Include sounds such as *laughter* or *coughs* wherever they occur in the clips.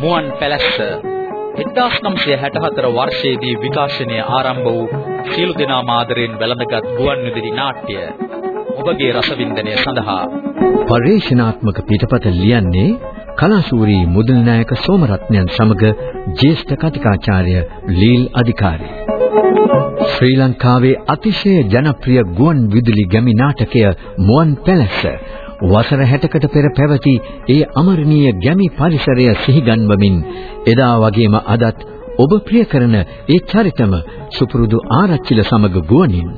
මුවන් පැලැස්ස 1964 වර්ෂයේදී විකාශනය ආරම්භ වූ සියලු දෙනා මාදරෙන් වැළඳගත් ගුවන් විදුලි නාට්‍ය ඔබගේ රසවින්දනය සඳහා. පරිශනාත්මක පිටපත ලියන්නේ කලාශූරී මුදල් නායක සෝමරත්නයන් සමග ජ්‍යෙෂ්ඨ කතිකාචාර්ය ලීල් අධිකාරී. ශ්‍රී ලංකාවේ අතිශය ජනප්‍රිය ගුවන් විදුලි ගැමි නාටකය මුවන් පැලැස්ස. වසර 60කට පෙර පැවති ඒ අමරණීය ගැමි පරිසරය සිහිගන්වමින් එදා වගේම අදත් ඔබ ප්‍රිය කරන ඒ චරිතම සුපුරුදු ආරච්චිල සමග ගුවනින්.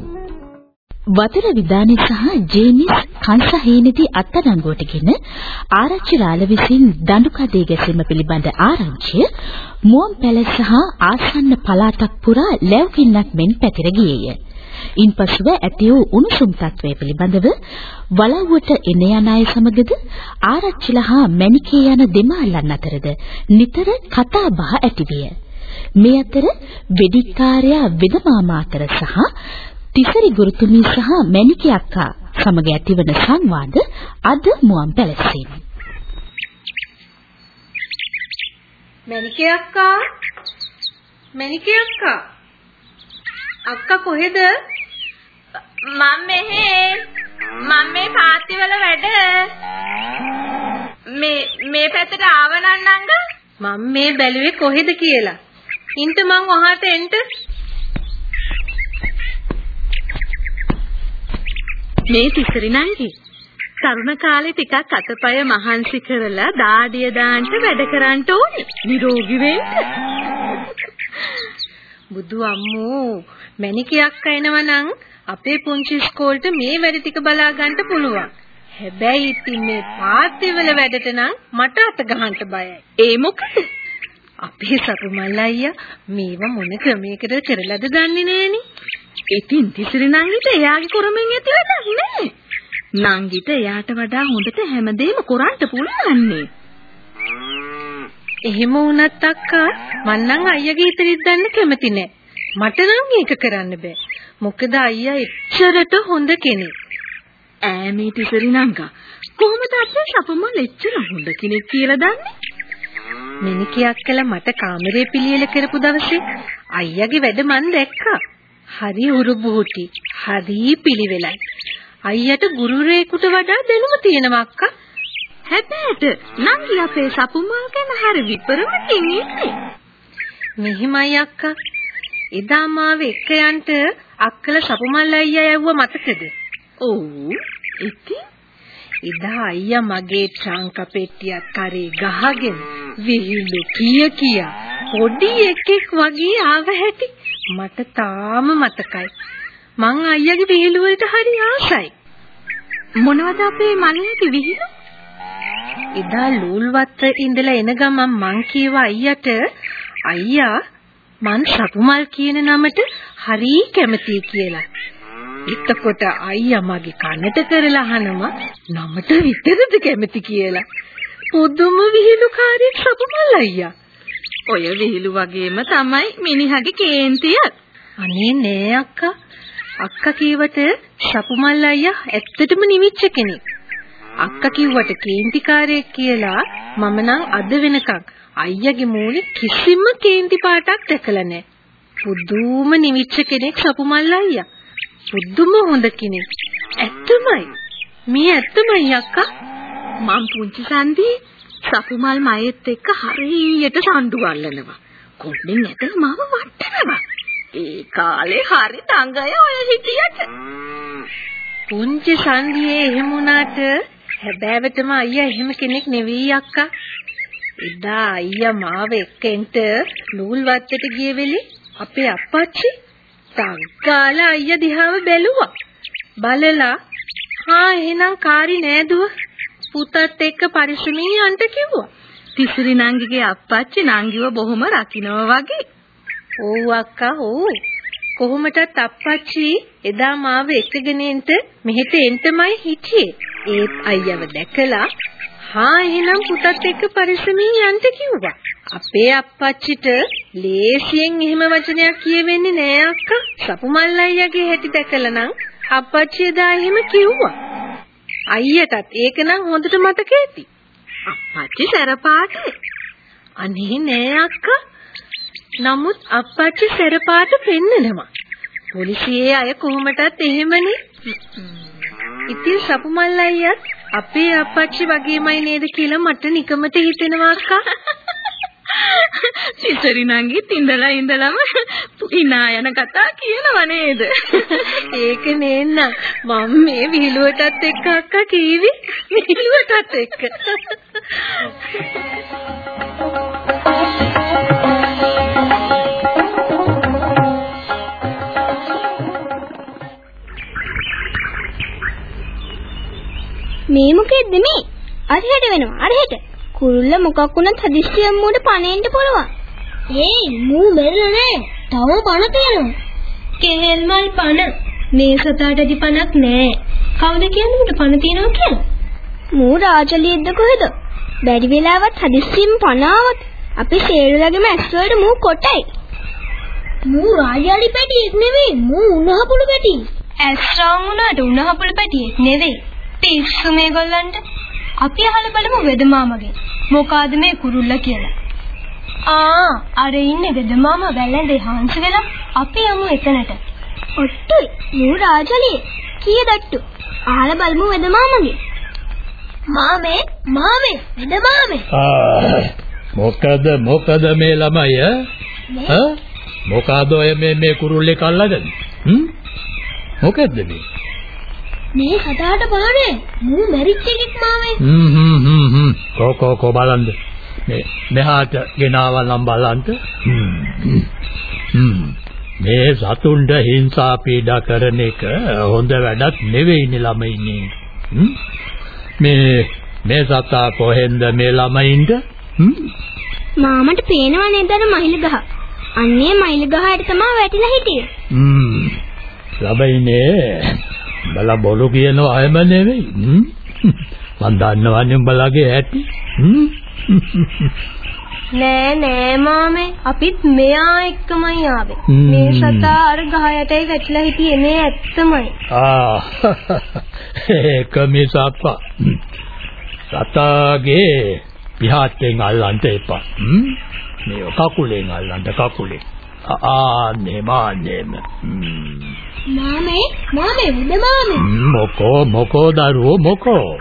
වතුර විදානේ සහ ජේනිස් කංශහේනදී අත්අඩංගුවටගෙන ආරච්චි රාළ විසින් දඬු කඩේ ගැසීම පිළිබඳ ආරංචිය මුවන් පැලැස්ස සහ ආසන්න පළාතක් පුරා ලැබුකින්නක් මෙන් පැතිර ගියේය. ඉන්පසුව ඇති වූ උණුසුම් තත්වය පිළිබඳව වලව්වට එන යන අය සමගද ආරච්චිලා හා මණිකේ යන දෙමාල්ලන් අතරද නිතර කතා බහ ඇතිවිය. මේ අතර වෙදිකාර්යා වෙදමාමා අතර සහ තිසරි ගුරුතුමී සහ මණිකේ අක්කා සමග ඇතිවන සංවාද අද මුවන් පැලැස්සෙන්. මණිකේ අක්කා? මණිකේ අක්කා? අක්කා කොහෙද? මම මෙහෙ මම මේ පාත්ති වල වැඩ. මේ මේ පැත්තට ආවනම් නංග මම මේ බැලුවේ කොහෙද කියලා. ඉන්ට මං වහාට එන්ට මේ තිසරි නංගි තරුණ කාලේ ටිකක් අතපය මහන්සි කරලා දාඩිය දාන්න වැඩ කරන්න ඕනේ. නිරෝගී වෙන්න. බුදු අම්මෝ මැනිකයක් අයනවනම් අපේ පුංචි ඉස්කෝලේට මේ වැඩ ටික බලා ගන්න පුළුවන්. හැබැයි ඉතින් මේ පාත්‍ය වල වැඩට නම් මට අත ගහන්න බයයි. ඒ මොකද? අපේ සතුමල් අයියා මේව මොන ක්‍රමයකට කරලාද දන්නේ නෑනේ. ඉතින් තිසරි නංගිට එයාගේ කරමින් ඇති වැඩක් නෑ. නංගිට එයාට වඩා හොඳට හැමදේම කරන්න පුළුවන්නේ. එහෙම වුණත් අක්කා මං නම් අයියාගේ ඉතිරිත් දන්න කැමති නෑ. මට නම් මේක කරන්න බෑ. මොකද අයියා එච්චරට හොඳ කෙනෙක්. ඈ මේ තිසරි නංගා කොහොමද අපේ සපමල් එච්චර හොඳ කෙනෙක් කියලා දන්නේ? මිනිකියක් කළා මට කාමරේ පිළියෙල කරපු දවසේ අයියාගේ වැඩ මන් දැක්කා. හරි උරුබුහුටි. හරි පිළිවෙලයි. අයියට ගුරුරේකට වඩා දැනුම තියෙනවා අක්කා. හැබැයිට නංගි අපේ සපුමල් ගැන හරි විපරමකින් ඉන්නේ. මෙහිමයි අක්කා. එදා මාව එක්ක යන්න අක්කල සපුමල් අයියා යවුවා මතකද? ඔව්. ඉතින් එදා අයියා මගේ ට්‍රංක පෙට්ටියක් කරේ ගහගෙන විහිළු කිය කියා පොඩි එකෙක් වගේ ආව හැටි මට තාම මතකයි. මං අයියාගේ විහිළු වලට හරි ආසයි. මොනවද අපේ මල්ලිගේ විහිළු? එදා ලූල්වත්ත ඉඳලා එන ගමන් මං කීවා අයියට අයියා මං සතුමල් කියන නමට හරි කැමතියි කියලා. එතකොට අයියා මගේ කනට කරලා අහනවා නමට විතරද කැමති කියලා. පුදුම විහිළුකාරී සතුමල් අයියා. ඔය විහිළු වගේම තමයි මිනිහගේ කේන්තියත්. අනේ නෑ අක්කා. අක්කා කීවට සපුමල් අයියා ඇත්තටම නිවිච්ච කෙනෙක්. අක්කා කිව්වට කේන්තිකාරයෙක් කියලා මම නම් අද වෙනකන් අයියාගේ මූණේ කිසිම කේන්ති පාටක් දැකලා නැහැ. පුදුම නිවිච්ච කෙනෙක් සපුමල් අයියා. පුදුම හොඳ කෙනෙක්. ඇත්තමයි. මේ ඇත්තමයි අක්කා. මං පුංචි සන්දී සපුමල් මයෙත් එක්ක හරියට සම්ඩු අල්ලනවා. කොණ්ඩෙන් ඇතල මාව වට්ටනවා. ඒ කාලේ හරි තංගය ඔය හිටියට. පුංචි සංගියේ එහෙම වුණාට හැබෑවටම අයියා එහෙම කෙනෙක් නෙවෙයි අක්කා. එදා අයියා මාව එක්කෙන්ට නූල් වත්තට ගිය වෙලේ අපේ අප්පච්චි තංකාලා අයියා දිහාව බැලුවා. බලලා හා එහෙනම් කාරි නෑදුව පුතත් එක්ක පරිස්සමින් යන්න කිව්වා. තිසරි නංගිගේ අප්පච්චි නංගිව බොහොම රකින්නවා වගේ. ඔව් අක්කා ඔව්. කොහොමටත් අප්පච්චි එදා මාව එක්කගෙන එන්ට මෙහෙට එන්ටමයි හිටියේ. ඒත් අයියව දැකලා හා එහෙනම් පුතත් එක්ක පරිස්සමින් යන්න කිව්වා. අපේ අප්පච්චිට ලේසියෙන් එහෙම වචනයක් කියවෙන්නේ නෑ අක්කා. සපුමල් අයියාගේ හැටි දැකලා නම් අප්පච්චි එදා එහෙම කිව්වා. අයියටත් ඒක නම් හොඳට මතක ඇති. අප්පච්චි සැරපාට. අනේ නෑ අක්කා. නමුත් අප්පච්චි සැරපාට පෙන්නනවා. පොලිසියේ අය කොහොමටත් එහෙමනේ. ඉතින් සපුමල් අයියත් අපේ අප්පච්චි වගේමයි නේද කියලා මට නිකමට හිතෙනවා අක්කා. සිසරි නංගිත් ඉඳලා ඉඳලම hina යන කතා කියනව නේද? ඒක නේන්න මම මේ විහිළුවටත් එක්ක අක්කා කීවි විහිළුවටත් එක්ක. මේ මොකෙද්ද මේ? අරහෙට වෙනවා අරහෙට. කුරුල්ල මොකක් වුණත් හදිස්සියෙන් මූට පණෙන්න පුළුවන්. ඒයි මූ මෙරළ නෑ. තව පණ තියෙනවා. කෙහෙල් මල් පණ. මේ සතාටදි පණක් නෑ. කවුද කියන්නේ උට පණ තියෙනවා කියලා? මූ රාජලියද්ද කොහෙද? බැරි වෙලාවත් හදිස්සියෙන් පණ ආවත් අපි සේරුලගේම ඇස් වලට මූ කොටයි. මූ රාජාලි පැටියෙක් නෙවෙයි මූ උණහපුළු පැටියෙක්. ඇස් රවුම් වුණාට උණහපුළු පැටියෙක් නෙවෙයි. පිස්සු මේගොල්ලන්ට. අපි අහලා බලමු වෙදමාමගෙන්. මොකාද මේ කුරුල්ල කියලා. ආ අර ඉන්නේ වෙදමාම වැළඳේ හාන්සි වෙලා අපි යමු එතනට. ඔට්ටුයි මූ රාජලිය. කීයදට්ටු. අහලා බලමු වෙදමාමගෙන්. මාමේ මාමේ වෙදමාමේ. ආ මොකද මොකද මේ ළමයි ඈ මොකද ඔය මේ මේ කුරුල්ලේ කල්ලාගෙන හ්ම් මොකද්ද මේ මේ සතාට බලන්නේ මූ මැරිච්ච එකෙක් මාමේ. හ්ම් හ්ම් හ්ම් හ්ම්. කෝ කෝ කෝ බලන්න. මේ මෙහාට ගෙනාවනම් බලන්න. හ්ම්. මේ සතුන්ට හිංසා පීඩා කරන එක හොඳ වැඩක් නෙවෙයිනේ ළමයිනේ හ්ම්. මේ මේ සතා කොහෙන්ද මේ ළමයින්ද හ්ම්. මාමට පේනව නේද මහිල ගහ. අන්නේ මහිල ගහට තමයි වැටිලා හිටියේ. හ්ම්. ළමයිනේ බලා බොරු කියන අයම නෙවෙයි. මන් දන්නවන්නේ උඹලගේ ඇති. නෑ නෑ මාමේ. අපිත් මෙයා එක්කමයි ආවේ. මේ සතා අර ගහ යටයි වැටිලා හිටියේ මේ ඇත්තමයි. ආ. ඒක මිසක්වා සතාගේ පිහාටෙන් අල්ලන්න එපා. මේ කකුලෙන් අල්ලන්න කකුලෙන් ආ නෙමා නෙම හ්ම් මාමේ මාමේ උඩ මාමේ. මොකෝ මොකෝ දරුවෝ මොකෝ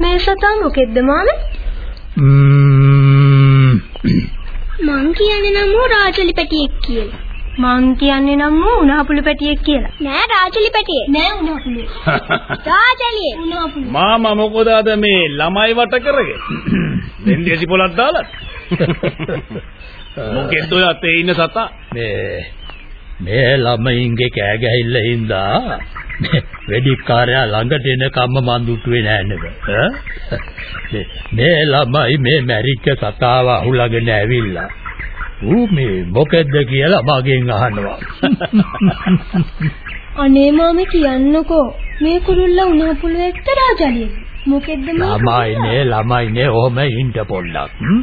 මේ සතා මොකෙද්ද මාමේ? මං කියන්නේ නම් රාජලි පැටියෙක් කියලා. මං කියන්නේ නම් උණහපුළු පැටියෙක් කියලා. නෑ රාජලි පැටියෙක්. නෑ උණහපුළු. *laughs* රාජලිය. උණහපුළු. මාමා මොකද අද මේ ළමයි වට කරගෙන *laughs* දෙන්දේසි පොලක් දාලා *laughs* මොකෙද්ද ඔය අතේ ඉන්න සතා මේ මේ ළමයින්ගේ කෑ ගැහිල්ල හින්දා මේ වෙදිකාරයා ළඟට එනකම්ම මන් දුටුවේ නෑ නේද? මේ- ළමයි මේ මැරිච්ච සතාව අහුලගෙන ඇවිල්ලා ඌ මේ මොකද්ද කියලා මගෙන් අහනවා *laughs* අනේ මාමේ කියන්නකෝ මේ කුරුල්ලා උණහපුළු එක්ක රාජලියද? මොකෙද්ද මේ? ළමයිනේ ළමයිනේ ඔහම ඉන්න පොඩ්ඩක් හ්ම්?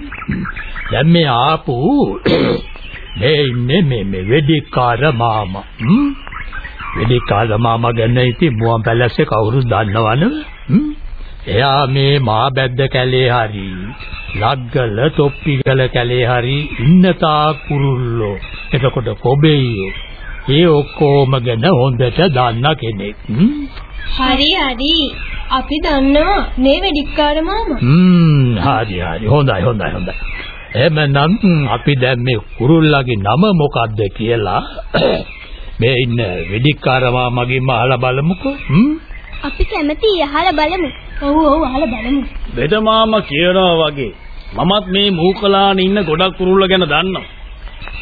දැන් මේ ආපු *coughs* මේ ඉන්නේ මේ මේ වෙදිකාර මාමා හ්ම්? වෙදිකාර මාමා ගැන ඉතින් මුවන් පැලස්සේ කවුරුත් දන්නවනේ හ්ම්? එයා මේ මා බැද්ද කැලේ හරි ලග්ගල තොප්පිගල කැලේ හරි ඉන්න තා කුරුල්ලෝ එතකොට කොබෙයියෝ ඒ ඔක්කොම ගැන හොඳට දන්න කෙනෙක් හ්ම්? හරි හරි. අපි දන්නවා මේ වෙඩික්කාර මාමා. හ්ම් හරි හරි හොඳයි හොඳයි හොඳයි එහෙමනම් අපි දැන් මේ කුරුල්ලාගේ නම මොකද්ද කියලා *coughs* මේ ඉන්න වෙදිකාර මාමගෙන් අහලා බලමුකෝ හ්ම් අපි කැමති අහලා බලමු. ඔව් ඔව් අහලා බලමු. බෙද මාමා කියනවා වගේ මමත් මේ මූකලාන ඉන්න ගොඩක් කුරුල්ල ගැන දන්නවා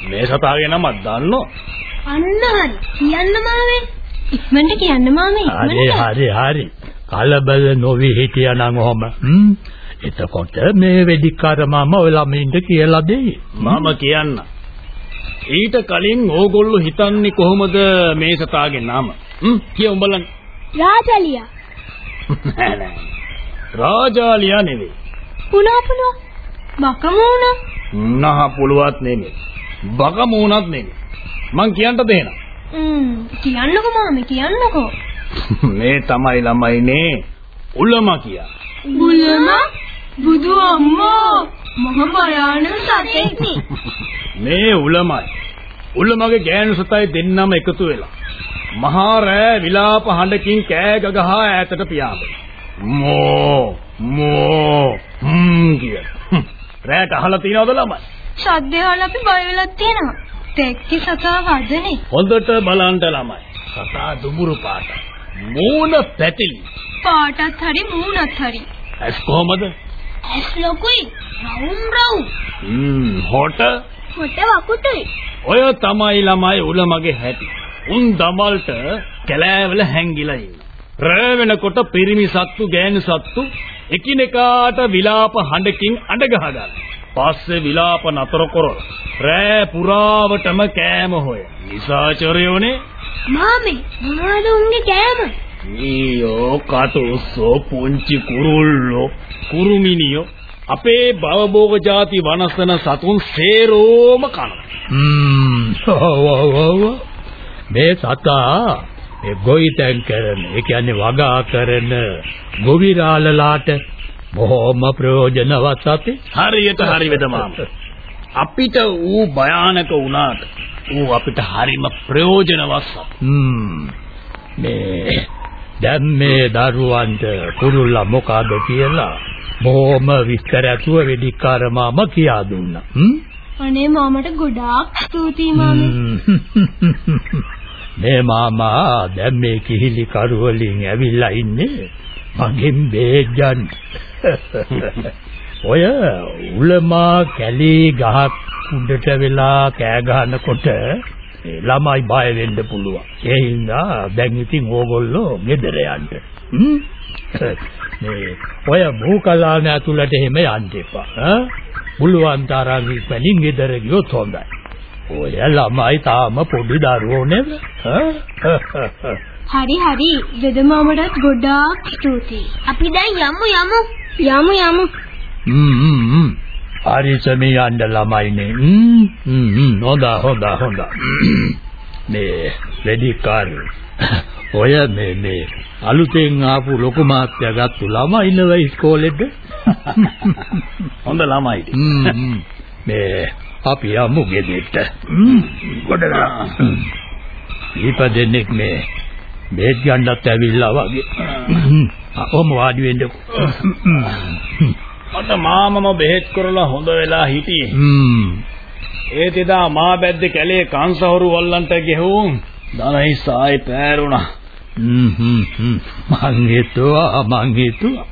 මේ සතාගේ නමක් දන්නවා අන්න හරි. කියන්න මාමේ. ඉක්මනට කියන්න මාමේ හරි ඉක්මනට. හරි හරි. කලබල නොවි හිටියානම් ඔහම. හ්ම්. එතකොට මේ වෙදිකාර මාමා ඔය ළමින්ට කියලා දෙයි. මම කියන්න. ඊට කලින් ඕගොල්ලෝ හිතන්නේ කොහොමද මේ සතාගේ නම? හ්ම් කිය උඹලන්. රාජලියා. නෑ නෑ. රාජාලියා නෙවෙයි. උණහපුළු. බකමූණ. නහ පුළුවත් නෙමෙයි. බගමූණත් නෙමෙයි. මං කියන්න දෙන්න ම්ම් කියන්නකෝ මාමේ කියන්නකෝ. *laughs* මේ තමයි ළමයිනේ උලම කියා. උලම බුදු අම්මා මහ භයානක සතෙක්නේ. *laughs* මේ උලමයි. උලමගේ ගෑනු සතයි දෙන්නම එකතු වෙලා මහා රෑ විලාප හඬකින් කෑ ගගහා ඈතට පියාඹන. මෝ මෝ හ්ම් කිය. රෑට අහලා තියනවද ළමයි? සද්දේ අහලා අපි බය වෙලා තියෙනවා. තෙක්ටි සතා වදනේ. හොඳට බලන්න ළමයි. සතා දුඹුරු පාට. මූණ පැතිලි. පාටත් හරි මූණත් හරි. ඇස් කොහමද? ඇස් ලොකුයි. රවුම් රවුම්. හ්ම් හොට හොට වකුටුයි. ඔය තමයි ළමයි උලමගේ හැටි. උන් දමල්ට කැලෑවල හැංගිලා ඉන්න. රෑ වෙනකොට පිරිමි සත්තු ගෑනු සත්තු එකිනෙකාට විලාප හඬකින් අඬ ගහගන්න. පස්සේ විලාප නතර කරලා රෑ පුරාවටම කෑම හොය. නිසාචරයෝනේ මාමේ මොනවද උන්ගේ කෑම? ඊයෝ කටුස්සෝ පුංචි කුරුල්ලෝ කුරුමිනියෝ අපේ භවභෝග ಜಾති වනසන සතුන් සේරෝම කනවා. මේ සතා ඒ ගොවිතැන් කරන ඒ කියන්නේ වගා කරන ගොවිරාලලාට බොහොම ප්‍රයෝජනවත් සතේ හරියට හරි වෙදමාම. අපිට ඌ භයානක වුණාට ඌ අපිට හරිම ප්‍රයෝජනවත්. හ්ම් මේ දැන් මේ දරුවන්ට කුරුල්ලා මොකද කියලා බොහොම විස්තර ඇතුව වෙදිකාර මාමා කියා දුන්නා. හ්ම් අනේ මාමට ගොඩාක් ස්තුතියි මාමේ. *laughs* මේ මාමා දැන් මේ කිහිලි කරු වලින් ඇවිල්ලා ඉන්නේ මගෙන් බේජන්. ඔය උලමා කැලේ ගහක් උඩට වෙලා කෑ ගහනකොට ළමයි බය වෙන්න පුළුවන්. ඒ හින්දා දැන් ඉතින් ඕගොල්ලෝ ගෙදර යන්න. මේ ඔය භූකලාන ඇතුළට එහෙම යන්න එපා. ඈ පුළුවන් තරම් ඉක්මනින් ගෙදර ගියොත් හොඳයි. ඔය ළමයි තාම පොඩි දරුවෝ නේද? හරි හරි වෙදමාමටත් ගොඩාක් ස්තුතියි. අපි දැන් යමු යමු. යමු යමු. හ්ම් හරි සමේ යන්න ළමයිනේ. හ්ම් හ්ම් හොඳා හොඳා හොඳා. මේ වැඩි කාර්ය. ඔය මේ මේ අලුතෙන් ආපු ලොකු මාත්‍යා ගත්තු ළමයි ඉන්නව ඉස්කෝලේද? හොඳ ළමයි. හ්ම් මේ අපි යමු ගෙදෙට්ට. ගොඩනගා. ඊපදෙන්නෙක් මේ බේත් ගන්නත් ඇවිල්ලා වගේ. *coughs* ඔහොම වාඩි වෙන්නකෝ. මට මාමම බෙහෙත් කරලා හොඳ වෙලා හිටියේ. හ්ම්. ඒත් එදා මා බැද්ද කැලේ කංශහරු වල්ලන්ට ගෙහුම් දනහි සායි පෑරුණා. හ්ම් හ්ම් හ්ම්. මං හිතුවා මං හිතුවා.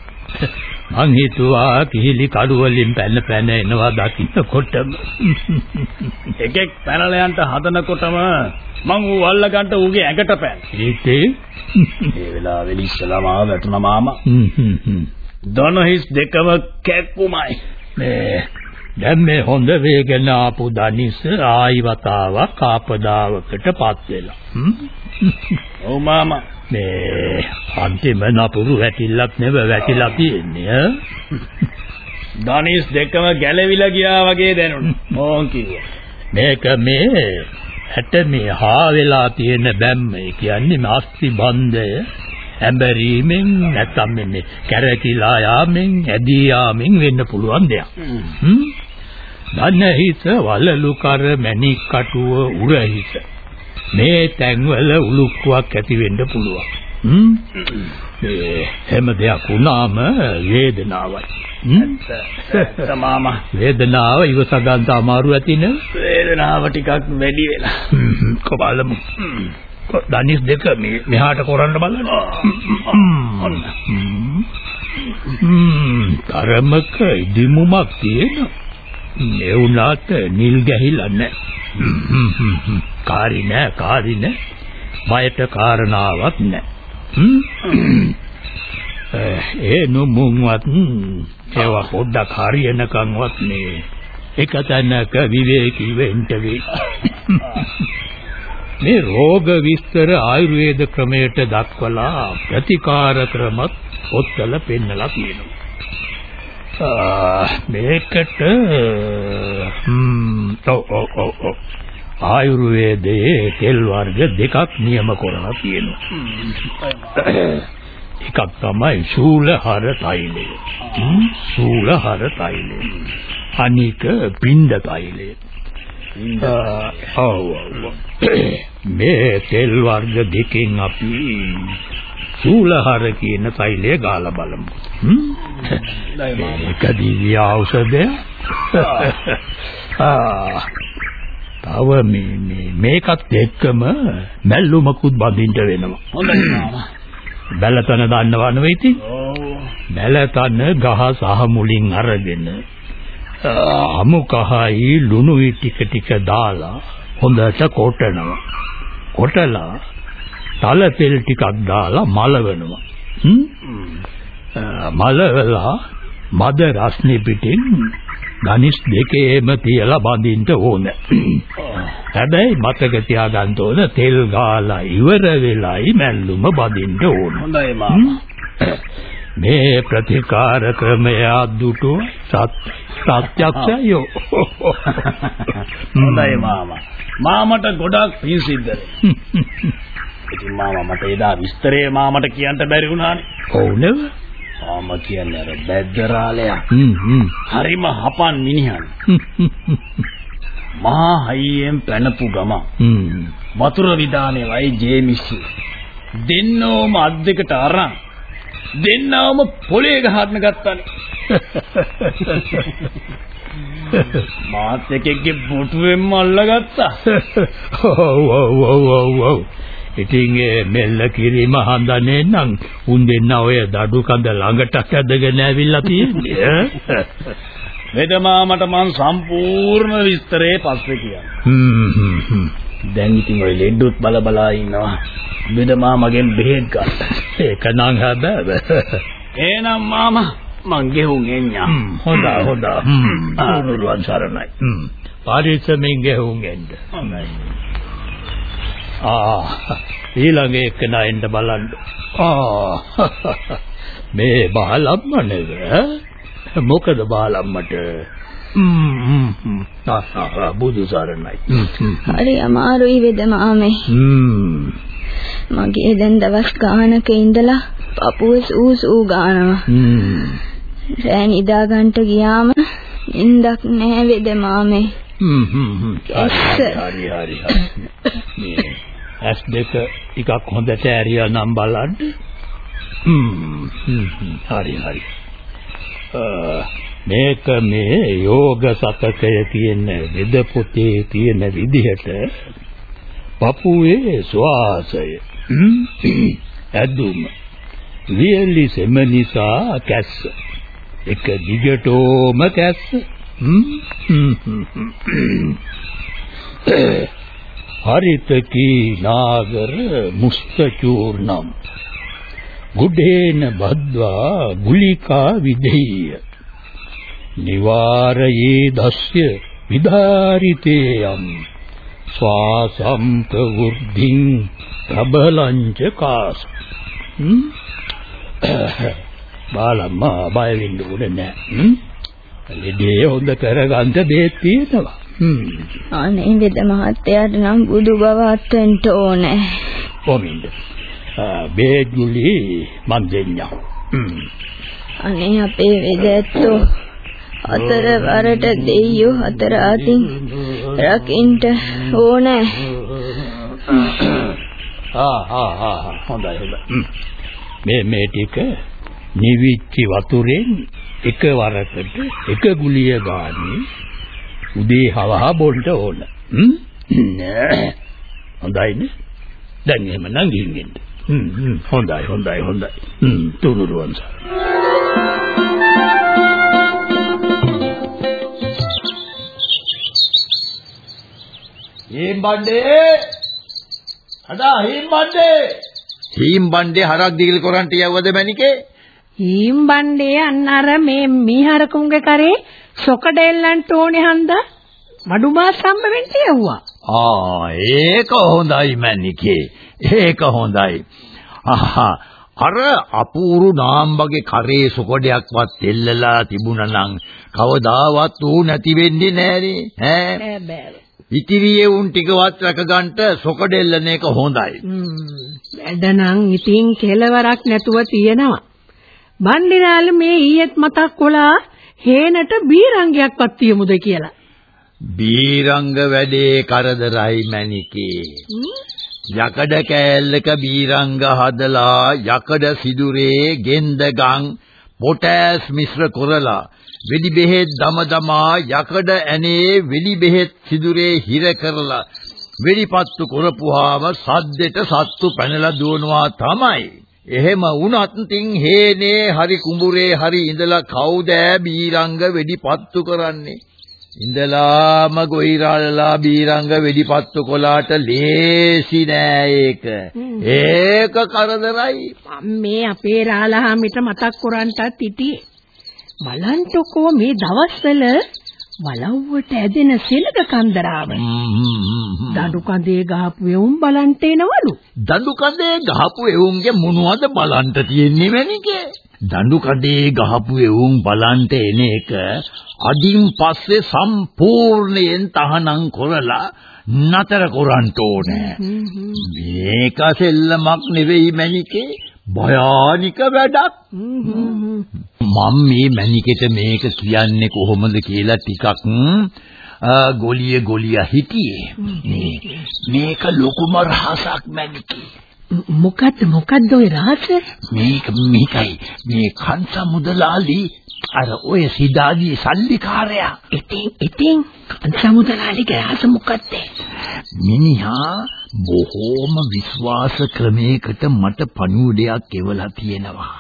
මං හිතුවා කිහිලි කඩු වලින් පැන පැන එනවා දකින්නකොටම. එකෙක් පැනලා යන්න හදනකොටම මං ඌ අල්ල ගන්න ඌගේ ඇඟට පෑන. ඒකේ ඒ වෙලාවෙ ඉස්සලාම ආව වැටුණා මාමා. හ්ම්. දනහිස් දෙකම කැක්කුමයි. මේ දැන් මේ හොඳ වේගෙන ආපු දනිස් ආයි වතාවක් ආපදාවකටපත් වෙලා. හ්ම්? ඔව් මාමා. මේ අන්තිම නපුරු වැටිල්ලක් නෙව වැටිලා තියෙන්නේ ඈ. *laughs* දනිස් දෙකම ගැලවිලා ගියා වගේ දැනුණා. ඕන් කිව්වා. මේක මේ ඇට මේ හා වෙලා තියෙන බැම්ම ඒ කියන්නේ මාස්ති බන්ධය ඇඹරීමෙන් නැත්නම් මේ කැරකිලා යාමෙන් ඇදී යාමෙන් වෙන්න පුළුවන් දෙයක්. හ්ම්. දන්න හිත වලලු කර මැණික් කටුව උරහිස. මේ තැන්වල උලුක්කුවක් ඇති වෙන්න පුළුවන්. හ්ම්. මේ හැම දෙයක් වුණාම වේදනාවයි. හ්ම්. මාමා වේදනාව ඉවස ගන්න අමාරු ඇති නේ. වේදනාව ටිකක් වැඩි වෙලා. හ්ම්. කොබලමු. දනිස් දෙක මෙහාට කරන්න බලන්න. ඔන්න. හ්ම්. තරමක ඉදිමුමක් තියෙනවා. ඒ උනාට නිල් ගැහිලා නැහැ. කාරි නෑ කාරි නෑ. බයට කාරණාවක් නෑ. හ්ම්. ඒ නොමුන්වත් ඒවා පොඩ්ඩක් හරියනකන්වත් මේ එක තැනක විවේකී වෙන්න වෙයි. මේ රෝග විස්තර ආයුර්වේද ක්‍රමයට දක්වලා ප්‍රතිකාර ක්‍රමත් පොත්වල පෙන්නලා තියෙනවා. මේකට හ්ම් ඔව් ඔව් ඔව් ඔව් ආයුර්වේදයේ තෙල් වර්ග දෙකක් නියම කරලා තියෙනවා. එකක් තමයි ශූලහර තෛලය. ශූලහර තෛලය. අනික පින්ඩ තෛලය. ඔව් මේ තෙල් වර්ග දෙකෙන් අපි ශූලහර කියන තෛලය ගාලා බලමු. ඒක දිව්‍ය ඖෂධය. ආ තව මේ මේ මේකත් එක්කම මැල්ලුමකුත් බඳින්න වෙනවා. හොඳයි මාමා. බැලතන දන්නව නෙවෙයි ඉතින්. බැලතන ගහ සහ මුලින් අරගෙන අමු කහයි ලුණුයි ටික ටික දාලා හොඳට කොටනවා. කොටලා තල තෙල් ටිකක් දාලා මලවනවා. මලවලා මද රස්නේ පිටින් ධනිස් දෙකේම තියලා බඳින්න ඕන. හැබැයි මතක තියාගන්න ඕන තෙල් ගාලා ඉවර වෙලයි මැල්ලුම බඳින්න ඕන. හොඳයි මාමා. මේ ප්‍රතිකාර ක්‍රමය අද්දුටු සත්‍ය සත්‍යක්ෂයෝ. හොඳයි මාමා. මාමට ගොඩක් පිං සිද්ධ ඉතින් මාමා මට එදා විස්තරේ මාමට කියන්න බැරි වුණානේ. ඔව් නේද? මාමා කියන්නේ අර බැද්දරාලයා. හ්ම් හ්ම්. හරිම හපන් මිනිහන්. *laughs* මහා හයියෙන් පැනපු ගම. වතුර විදානේ වයි ජේමිස්. දෙන්නෝම අත් දෙකට අරන් දෙන්නවම පොලේ ගහන්න ගත්තානේ. *laughs* මාත් එකෙක්ගේ බොටුවෙන්ම අල්ලගත්තා. *laughs* ඔව් ඔව් ඔව් ඔව් ඔව්. ඉතින් ඒ මෙල්ල කිරීම හඳන්නේ නම් උන් දෙන්න ඔය දඩු කඳ ළඟට ඇදගෙන ඇවිල්ලා තියෙන්නේ. *laughs* වෙදමාමට මං සම්පූර්ණ විස්තරේ පස්සේ කියන්නම්. හ්ම් හ්ම් හ්ම්. දැන් ඉතින් ඔය ලෙඩුත් බල බලා ඉන්නවා. වෙදමාමගෙන් බෙහෙත් ගන්න. ඒක නම් හැබැයි. එහෙනම් මාමා මං ගෙහුම් එන්නම්. හොඳා හොඳා. හ්ම්. ආනුරුවන් සරණයි. හ්ම්. පාරිස්සමෙන් ගෙහුම් එන්න. හොඳයි. ආ ඊළඟ එක නයින්ද බලන්න. ආ මේ බාලම්ම නේද? මොකද බාලම්මට? හ්ම් බුදු සරණයි. හරි අමාරුයි වෙද මාමේ. හ්ම් මගේ දැන් දවස් ගානක ඉඳලා පපුව සූ සූ ගානවා. හ්ම් රෑ නිදා ගන්නට ගියාම ඉන්දක් නෑ වෙද මාමේ. හ්ම් හ්ම්. හරි හරි හරි. මේ ඇස් දෙක ටිකක් හොඳට ඇරියා නම් බලන්න. හ්ම් හ්ම් හ්ම්. හරි හරි. මේක මේ යෝග සතකය කියන වෙද පොතේ තියෙන විදිහට පපුවේ ස්වාසය ඇදුම වියලි සෙම නිසා කැස්ස එක දිගටෝම කැස්ස හරිතකී නාගර මුස්ත චූර්ණම් ගුඩේන බද්වා ගුලිකා විදෙය්‍ය. නිවාරයේ දස්ය විධාරිතේයම්. ස්වාසම් ප්‍රවෘද්ධින් ප්‍රබලංච කාස. *coughs* බාලම්මා බය වෙන්න උනේ නැහැ ලෙඩේ හොඳ කරගන්න දෙයක් තියෙනවා. අනේ වෙද මහත්තයාට නම් බුදු බව අත්වෙන්න ඕනේ. කොමින්ද? බේගුලි මන් දෙන්නම් අනේ අපේ වෙදැත්තෝ අතර වරට දෙයියෝ අතර අතින් රකින්න ඕනේ. ආ ආ ආ හොඳයි හොඳයි. මේ මේ ටික නිවිච්ච වතුරෙන් එක වරකට එක ගුලිය ගානේ උදේ හවහා බොන්න ඕන. හොඳයිනේ. දැන් එහෙම නම් ගිහින් එන්න. හොඳයි හොඳයි හොඳයි. තුනුරුවන් සර්. හීම් බණ්ඩේ අඩා හීම් බණ්ඩේ හීම් බණ්ඩේ හරක් දිගිල් කරන්ට යවද මැනිකේ හීම් බණ්ඩේ අන්න අර මේ මීහරකුන්ගේ කරේ සොකඩෙල්ලන්ට ඕනේ හන්දා මඩුමා සම්බවෙන්න යවුවා. ආ ඒක හොඳයි මැනිකේ ඒක හොඳයි. අහා අර අපූරු නාම්බගේ කරේ සොකඩයක්වත් එල්ලලා තිබුණා නම් කවදාවත් ඌ නැති වෙන්නේ නෑනේ ඈ? ඉතිරියේ උන් ටිකවත් රැකගන්න සොකඩෙල්ලන එක හොඳයි. වැඩනම් ඉතින් කෙලවරක් නැතුව තියෙනවා. බණ්ඩිරාල මේ ඊයේත් මතක් කළා හේනට බීරංගයක්වත් තියමුද කියලා. බීරංග වැඩේ කරදරයි මැනිකේ. යකඩ කෑල්ලක බීරංග හදලා යකඩ සිදුරේ ගෙන්දගම් පොටෑස් මිශ්‍ර කරලා වෙඩි බෙහෙත් දම දමා යකඩ ඇනේ වෙඩි බෙහෙත් සිදුරේ හිර කරලා වෙඩිපත්තු කරපුවාම සද්දෙට සත්තු පැනලා දුවනවා තමයි. එහෙම වුණත් තින් හේනේ හරි කුඹුරේ හරි ඉඳලා කවුද බීරංග වෙඩිපත්තු කරන්නේ? ඉඳලාම ගොයිරාලලා බීරංග වෙඩිපත්තු කොලාට ලේසි නෑ ඒක. ඒක කරදරයි. මේ අපේ රාලහාමිට මතක් කරන්ටත් හිටියේ. බලන්ටකෝ මේ දවස්වල බලව්වට ඇදෙන සෙලග කන්දරාව. දඬු කඳේ ගහපු එවුන් බලන්ට එනවලු. දඬු කඳේ ගහපු එවුන්ගේ මොනවද බලන්ට තියෙන්නේ මැනිකේ? දඬු කඩේ ගහපු එවුන් බලන්ට එන එක අඩින් පස්සේ සම්පූර්ණයෙන් තහනම් කරලා නතර කරන්න ඕනේ. මේක සෙල්ලමක් නෙවෙයි මැනිකේ භයානික වැඩක්. මම මේ මැනිකෙට මේක කියන්නේ කොහොමද කියලා ටිකක් ගොලිය ගොලිය හිටියේ. මේක ලොකුම රහසක් මැනිකේ. මොකද්ද මොකද්ද ඔය රහස? මේක මේකයි මේ කංශ මුදලාලි අර ඔය සිතාගේ සල්ලිකාරයා. ඉතින් ඉතින් කංශ මුදලාලිගේ රහස මොකද්ද? මිනිහා බොහෝම විශ්වාස ක්‍රමයකට මට පණුවඩයක් එවලා තියෙනවා.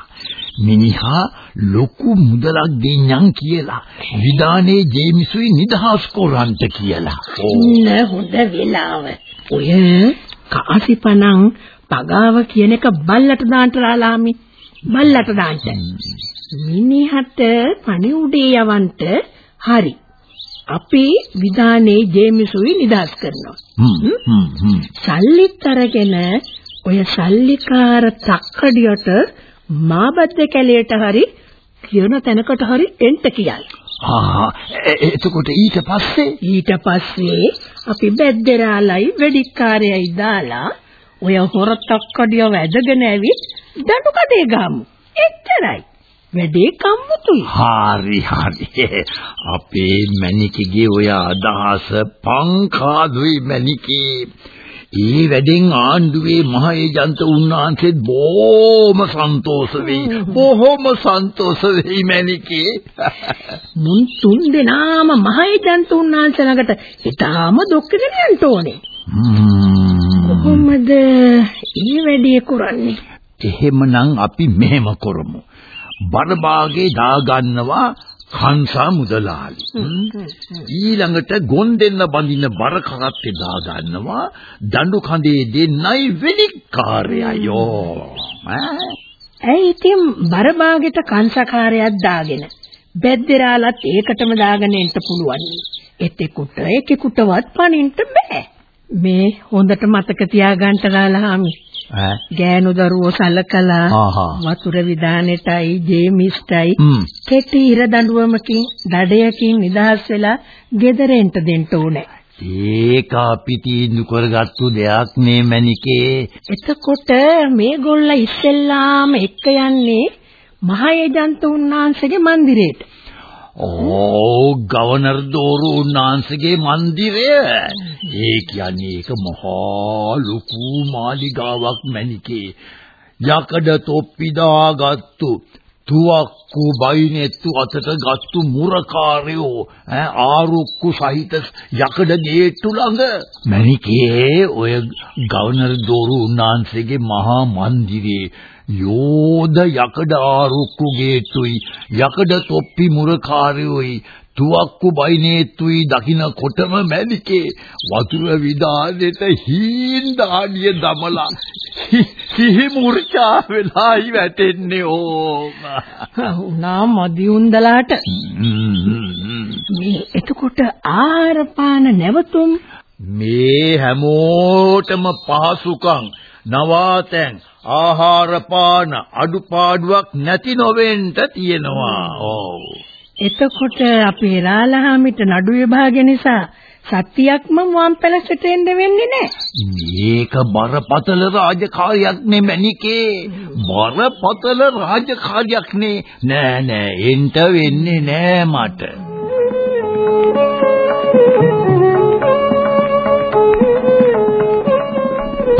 මිනිහා ලොකු මුදලක් දෙන්නම් කියලා විදානේ ජේමිසුයි නිදහස් කරන්ට කියලා. ඉන්න හොඳ වෙලාව. ඔය කාසිපණන් පගාව කියන එක බල්ලට දාන්න රාලාමි. බල්ලට දාන්න. මිනිහට පණිවුඩේ යවන්ට හරි. අපි විධානේ ජේමිසුයි නිදාස් කරනවා. සල්ලිත් අරගෙන ඔය සල්ලිකාර තක්කඩියට මාබද්ද කැලයට හරි කියන තැනකට හරි එන්න කියයි. ආ එතකොට ඊට පස්සේ ඊට පස්සේ අපි බෙද්දරාලයි වෙඩික්කාරයයි දාලා ඔය හොරතක්කඩිය වැදගෙන ඇවිත් දඬු කඩේ ගමු. එච්චරයි. වැඩේ කම්මුතුයි. හරි හරි. අපේ මැනිකගේ ඔය අදහස පංකාදුයි මැනිකේ. ඒ වැඩෙන් ආණ්ඩුවේ මහ ඒජන්ත උන්වහන්සේත් බොහොම සන්තෝෂ වෙයි. බොහොම සන්තෝෂ වෙයි මැනිකේ. මුන් තුන් දෙනාම මහ ඒජන්ත උන්වහන්සේ ළඟට ඊටාම දුක්කගෙන යන්න ඕනේ. කොහොමද ඊ වැඩේ කරන්නේ? එහෙමනම් අපි මෙහෙම කරමු. බරභාගේ දාගන්නවා කංසා මුදලාලි. ඊළඟට ගොන් දෙන්න බඳින බර කරත්තේ දාගන්නවා දඬු කඳේ දෙන්නයි වෙලිකාරයයෝ. ඇයි ඉතින් බරභාගෙට කංසකාරයක් දාගෙන බෙද්දරාලත් ඒකටම දාගෙන ඉන්න පුළුවන්. එතෙකුට එකෙකුටවත් පණින්න බෑ. මේ හොඳට මතක තියාගන්න ලාලාමි. ගෑනු දරුවෝ සලකලා වතුර විදානෙටයි ජේමිස්ටයි කෙටි ඉර දඬුවමකින් දඩයකින් නිදහස් වෙලා ගෙදරෙන්ට දෙන්න ඕනේ. ඒක අපි තීන්දුව කරගත්තු දෙයක් නේ මණිකේ. එතකොට මේගොල්ල ඉස්සෙල්ලාම එක්ක යන්නේ මහ ඒජන්ත උන්නාන්සේගේ මන්දිරේට. ඕ ගවර්නර් දෝරු උන්නාන්සේගේ මන්දිරය. ඒ කියන්නේ ඒක මහා ලොකු මාලිගාවක් මැනිකේ. යකඩ තොප්පි දාගත්තු තුවක්කු බයිනෙත්තු අතට ගත්තු මුරකාරයෝ ඈ ආරුක්කු සහිත යකඩ ගේට්ටු ළඟ මැනිකේ ඔය ගවර්නර් දෝරු උන්නාන්සේගේ මහා මන්දිරේ යෝධ යකඩ ආරුක්කු ගේට්ටුයි යකඩ තොප්පි මුරකාරයෝයි තුවක්කු බයිනේත්තුයි දකින්න කොටම මැනිකේ වතුර විදානෙට හීන් දාඩිය දමලා සිහි මුර්චා වෙලායි වැටෙන්නේ ඕම. උනා මදි උන්දලාට. මේ එතකොට ආහාර පාන නැවතුම්? මේ හැමෝටම පහසුකම් නවාතැන් ආහාර පාන අඩුපාඩුවක් නැති නොවෙන්න තියෙනවා. ඔව්. එතකොට අපේ රාලහාමිට නඩු විභාග නිසා සත්‍යයක්ම මුවන් පැලසට එන්න වෙන්නේ නැහැ. මේක බරපතල රාජකාරියක් නෙමෙනිකේ. බරපතල රාජකාරියක් නේ. නෑ නෑ එන්න වෙන්නේ නෑ මට.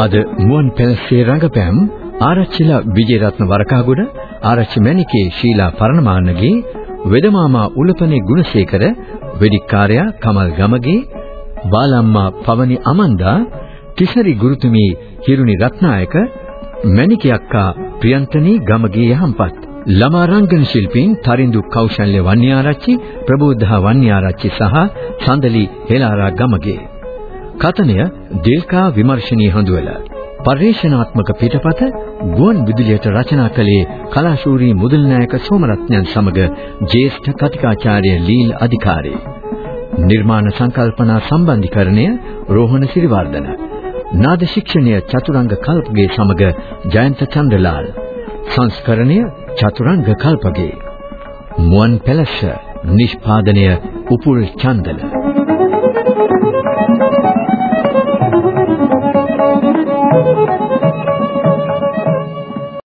අද මුවන් පැලසේ රංගපෑම් ආරච්චිලා විජේරත්න වරකාගොඩ ආරච්චි මැණිකේ ශීලා පරණමාන්නගේ වෙදමාමා උලපනේ ගුණසේකර වෙදිකාර්යා කමල් ගමගේ බාලම්මා පවනි අමන්දා තිසරි ගුරුතුමී හිරුනි රත්නායක මැණිකේ අක්කා ප්‍රියන්තනී ගමගේ යහම්පත්. ළමා රංගන ශිල්පීන් තරිඳු කෞශල්‍ය වන්‍යාරච්චි ප්‍රබෝධා වන්‍යාරච්චි සහ සඳලි හෙලාරා ගමගේ. කතනය දේල්කා විමර්ශනී හඳුවල. පරිශනාත්මක පිටපත ගුවන් විදුලියට රචනා කළේ කලාශූරී මුදල් නායක සෝමරත්නයන් සමග ජ්‍යෙෂ්ඨ කතිකාචාර්ය ලීල් අධිකාරී. නිර්මාණ සංකල්පනා සම්බන්ධීකරණය රෝහණ සිරිවර්ධන. නාද ශික්ෂණය චතුරංග කල්පගේ සමග ජයන්ත චන්ද්‍රලාල්. සංස්කරණය චතුරංග කල්පගේ. මුවන් පැලස නිෂ්පාදනය උපුල් චන්දල. Thank you.